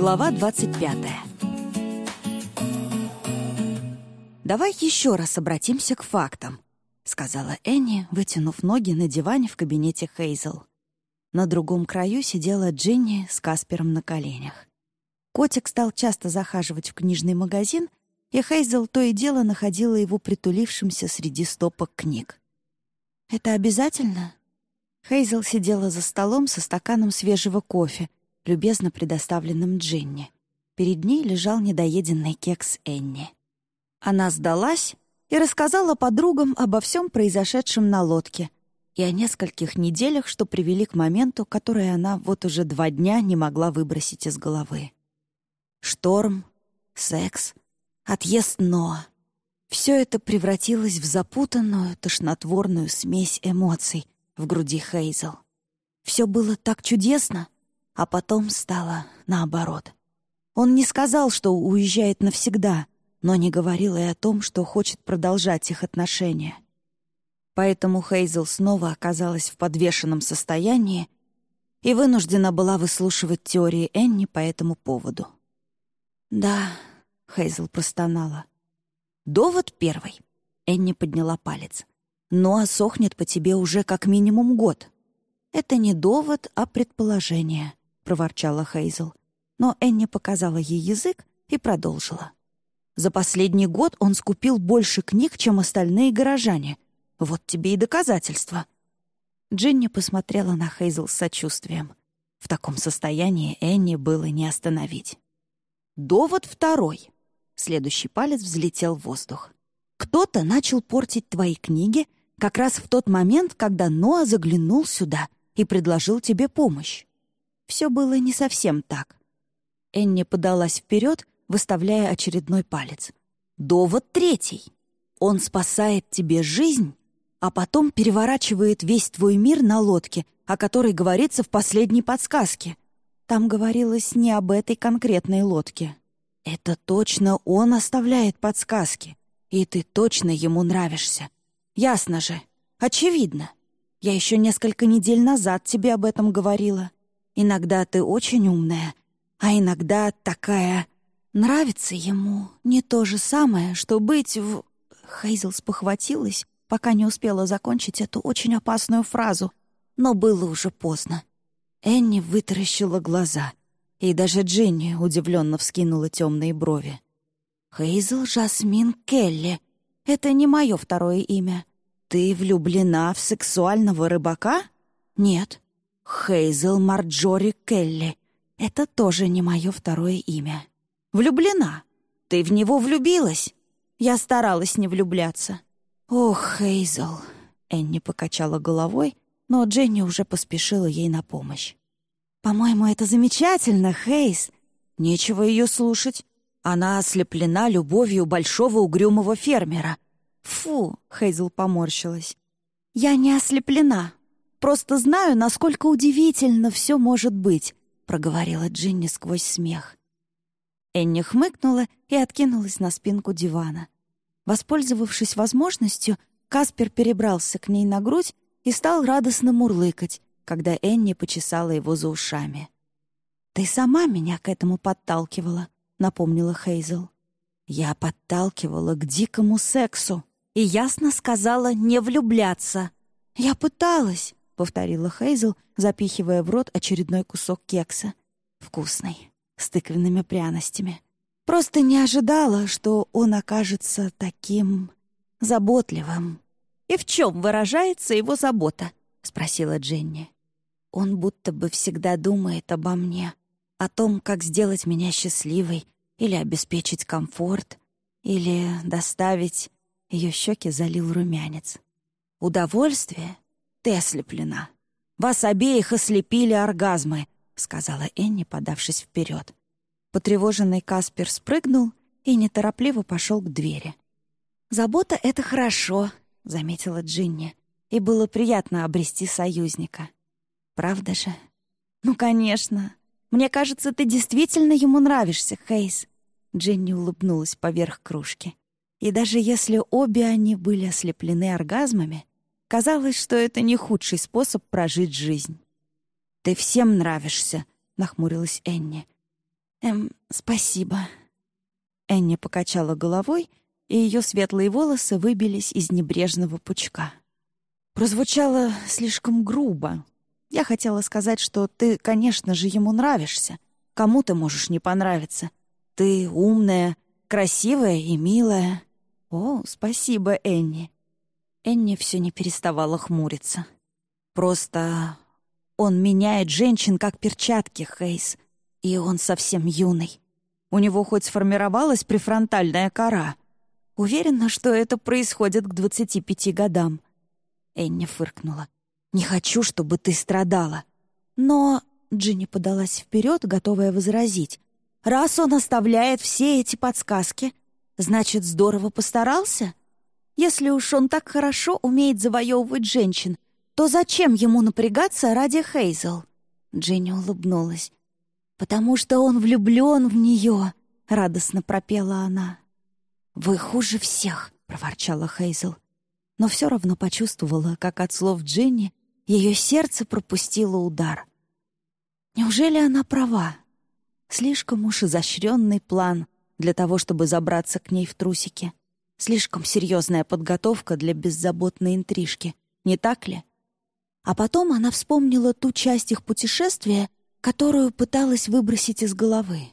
Глава 25 «Давай еще раз обратимся к фактам», — сказала Энни, вытянув ноги на диване в кабинете Хейзел. На другом краю сидела Джинни с Каспером на коленях. Котик стал часто захаживать в книжный магазин, и Хейзел то и дело находила его притулившимся среди стопок книг. «Это обязательно?» Хейзел сидела за столом со стаканом свежего кофе, любезно предоставленным Джинни. Перед ней лежал недоеденный кекс Энни. Она сдалась и рассказала подругам обо всем произошедшем на лодке и о нескольких неделях, что привели к моменту, который она вот уже два дня не могла выбросить из головы. Шторм, секс, отъезд Ноа. Все это превратилось в запутанную, тошнотворную смесь эмоций в груди Хейзел. Все было так чудесно, а потом стало наоборот. Он не сказал, что уезжает навсегда, но не говорил и о том, что хочет продолжать их отношения. Поэтому Хейзел снова оказалась в подвешенном состоянии и вынуждена была выслушивать теории Энни по этому поводу. «Да», — Хейзел простонала. «Довод первый». Энни подняла палец. «Но сохнет по тебе уже как минимум год». «Это не довод, а предположение», — проворчала Хейзел. Но Энни показала ей язык и продолжила. «За последний год он скупил больше книг, чем остальные горожане. Вот тебе и доказательства». Джинни посмотрела на Хейзел с сочувствием. В таком состоянии Энни было не остановить. Довод второй. Следующий палец взлетел в воздух. Кто-то начал портить твои книги как раз в тот момент, когда Ноа заглянул сюда и предложил тебе помощь. Все было не совсем так. Энни подалась вперед, выставляя очередной палец. Довод третий. Он спасает тебе жизнь, а потом переворачивает весь твой мир на лодке, о которой говорится в последней подсказке. Там говорилось не об этой конкретной лодке. Это точно он оставляет подсказки. И ты точно ему нравишься. Ясно же. Очевидно. Я еще несколько недель назад тебе об этом говорила. Иногда ты очень умная, а иногда такая... Нравится ему не то же самое, что быть в... Хейзел спохватилась, пока не успела закончить эту очень опасную фразу, но было уже поздно. Энни вытаращила глаза, и даже Джинни удивленно вскинула темные брови. «Хейзел Жасмин Келли. Это не мое второе имя. Ты влюблена в сексуального рыбака? Нет. Хейзел Марджори Келли. Это тоже не мое второе имя. Влюблена? Ты в него влюбилась? Я старалась не влюбляться. Ох, Хейзел. Энни покачала головой, но Дженни уже поспешила ей на помощь. «По-моему, это замечательно, Хейс. Нечего ее слушать. Она ослеплена любовью большого угрюмого фермера. Фу!» — Хейзел поморщилась. «Я не ослеплена. Просто знаю, насколько удивительно все может быть», — проговорила Джинни сквозь смех. Энни хмыкнула и откинулась на спинку дивана. Воспользовавшись возможностью, Каспер перебрался к ней на грудь и стал радостно мурлыкать, когда Энни почесала его за ушами. «Ты сама меня к этому подталкивала», — напомнила Хейзел. «Я подталкивала к дикому сексу и ясно сказала не влюбляться». «Я пыталась», — повторила Хейзел, запихивая в рот очередной кусок кекса. «Вкусный, с тыквенными пряностями. Просто не ожидала, что он окажется таким заботливым». «И в чем выражается его забота?» — спросила Дженни. «Он будто бы всегда думает обо мне, о том, как сделать меня счастливой или обеспечить комфорт, или доставить...» Ее щеки залил румянец. «Удовольствие? Ты ослеплена. Вас обеих ослепили оргазмы», — сказала Энни, подавшись вперед. Потревоженный Каспер спрыгнул и неторопливо пошел к двери. «Забота — это хорошо», — заметила Джинни, и было приятно обрести союзника. Правда же? Ну, конечно. Мне кажется, ты действительно ему нравишься, Хейс. Джинни улыбнулась поверх кружки. И даже если обе они были ослеплены оргазмами, казалось, что это не худший способ прожить жизнь. «Ты всем нравишься», — нахмурилась Энни. «Эм, спасибо». Энни покачала головой, и ее светлые волосы выбились из небрежного пучка. Прозвучало слишком грубо. Я хотела сказать, что ты, конечно же, ему нравишься. Кому ты можешь не понравиться? Ты умная, красивая и милая. О, спасибо, Энни. Энни все не переставала хмуриться. Просто он меняет женщин как перчатки, Хейс. И он совсем юный. У него хоть сформировалась префронтальная кора. Уверена, что это происходит к 25 годам. Энни фыркнула. «Не хочу, чтобы ты страдала». Но Джинни подалась вперед, готовая возразить. «Раз он оставляет все эти подсказки, значит, здорово постарался? Если уж он так хорошо умеет завоевывать женщин, то зачем ему напрягаться ради Хейзел?» Дженни улыбнулась. «Потому что он влюблен в нее», — радостно пропела она. «Вы хуже всех», — проворчала Хейзел. Но все равно почувствовала, как от слов Дженни ее сердце пропустило удар. Неужели она права? Слишком уж изощренный план для того, чтобы забраться к ней в трусики. Слишком серьезная подготовка для беззаботной интрижки, не так ли? А потом она вспомнила ту часть их путешествия, которую пыталась выбросить из головы.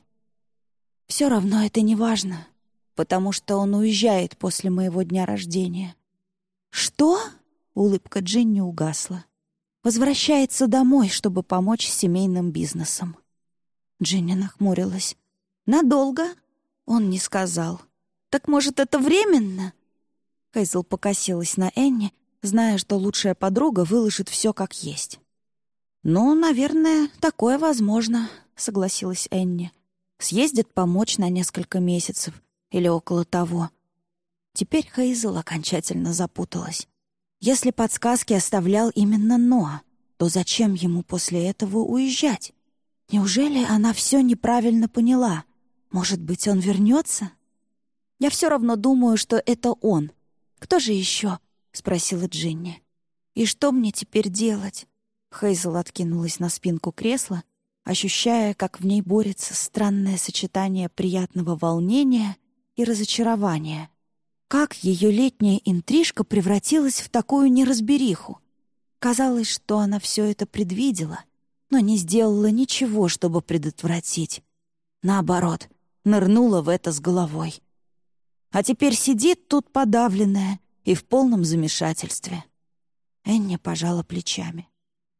Все равно это не важно, потому что он уезжает после моего дня рождения. «Что?» — улыбка Джинни угасла. «Возвращается домой, чтобы помочь семейным бизнесом». Джинни нахмурилась. «Надолго?» — он не сказал. «Так, может, это временно?» Хейзл покосилась на Энни, зная, что лучшая подруга выложит все как есть. «Ну, наверное, такое возможно», — согласилась Энни. «Съездит помочь на несколько месяцев или около того». Теперь Хейзел окончательно запуталась. Если подсказки оставлял именно Ноа, то зачем ему после этого уезжать? Неужели она все неправильно поняла? Может быть, он вернется? Я все равно думаю, что это он. Кто же еще? — спросила Джинни. «И что мне теперь делать?» Хейзел откинулась на спинку кресла, ощущая, как в ней борется странное сочетание приятного волнения и разочарования. Как ее летняя интрижка превратилась в такую неразбериху? Казалось, что она все это предвидела, но не сделала ничего, чтобы предотвратить. Наоборот, нырнула в это с головой. А теперь сидит тут подавленная, и в полном замешательстве. Энни пожала плечами.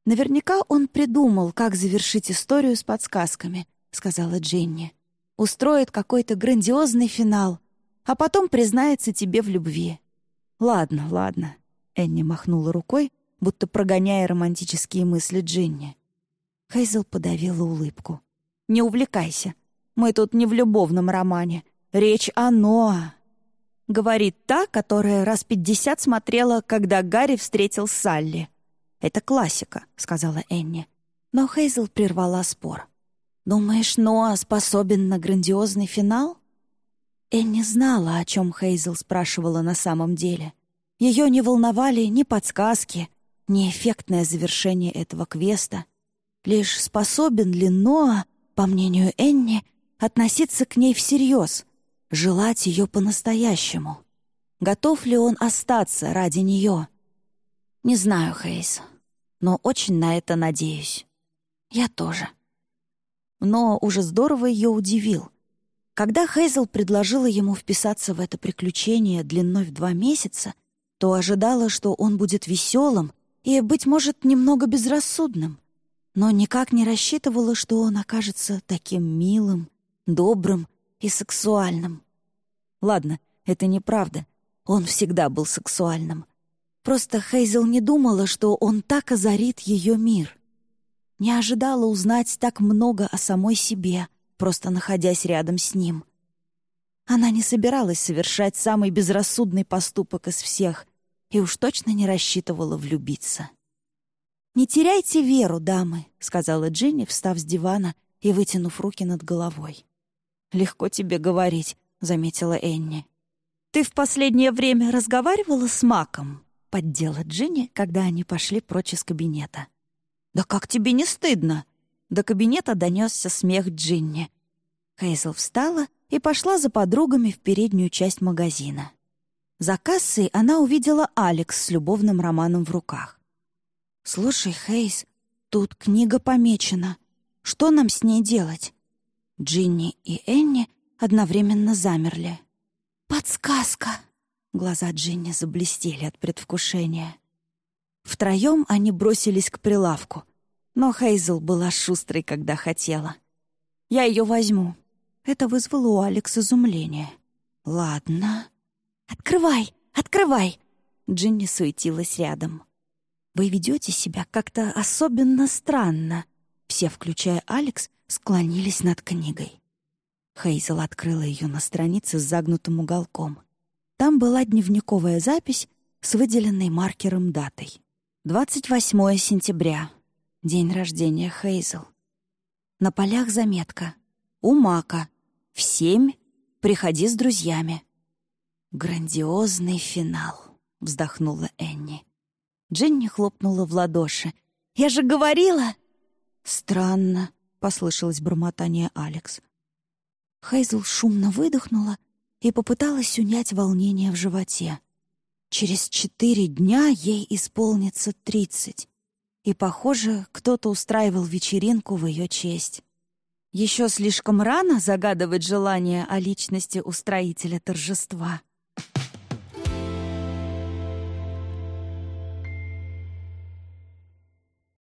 «Наверняка он придумал, как завершить историю с подсказками», — сказала Дженни. «Устроит какой-то грандиозный финал, а потом признается тебе в любви». «Ладно, ладно», — Энни махнула рукой, будто прогоняя романтические мысли Дженни. Хейзел подавила улыбку. «Не увлекайся. Мы тут не в любовном романе. Речь о Ноа». Говорит та, которая раз пятьдесят смотрела, когда Гарри встретил Салли. «Это классика», — сказала Энни. Но Хейзел прервала спор. «Думаешь, Ноа способен на грандиозный финал?» Энни знала, о чем Хейзел спрашивала на самом деле. Ее не волновали ни подсказки, ни эффектное завершение этого квеста. Лишь способен ли Ноа, по мнению Энни, относиться к ней всерьез, желать ее по-настоящему. Готов ли он остаться ради нее? Не знаю, Хейс, но очень на это надеюсь. Я тоже. Но уже здорово ее удивил. Когда Хейзел предложила ему вписаться в это приключение длиной в два месяца, то ожидала, что он будет веселым и, быть может, немного безрассудным, но никак не рассчитывала, что он окажется таким милым, добрым и сексуальным. Ладно, это неправда. Он всегда был сексуальным. Просто Хейзел не думала, что он так озарит ее мир. Не ожидала узнать так много о самой себе, просто находясь рядом с ним. Она не собиралась совершать самый безрассудный поступок из всех и уж точно не рассчитывала влюбиться. «Не теряйте веру, дамы», — сказала Джинни, встав с дивана и вытянув руки над головой. «Легко тебе говорить», — заметила Энни. «Ты в последнее время разговаривала с Маком?» — поддела Джинни, когда они пошли прочь из кабинета. «Да как тебе не стыдно?» До кабинета донесся смех Джинни. Хейзел встала и пошла за подругами в переднюю часть магазина. За кассой она увидела Алекс с любовным романом в руках. «Слушай, Хейз, тут книга помечена. Что нам с ней делать?» Джинни и Энни одновременно замерли. «Подсказка!» Глаза Джинни заблестели от предвкушения. Втроем они бросились к прилавку, но Хейзел была шустрой, когда хотела. «Я ее возьму». Это вызвало у Алекс изумление. «Ладно». «Открывай! Открывай!» Джинни суетилась рядом. «Вы ведете себя как-то особенно странно». Все, включая Алекс, склонились над книгой. Хейзел открыла ее на странице с загнутым уголком. Там была дневниковая запись с выделенной маркером датой. 28 сентября. День рождения Хейзел. На полях заметка. У Мака. В семь. Приходи с друзьями. Грандиозный финал, вздохнула Энни. Дженни хлопнула в ладоши. «Я же говорила!» «Странно», — послышалось бормотание Алекс. Хейзл шумно выдохнула и попыталась унять волнение в животе. Через четыре дня ей исполнится тридцать. И, похоже, кто-то устраивал вечеринку в ее честь. Еще слишком рано загадывать желание о личности устроителя торжества.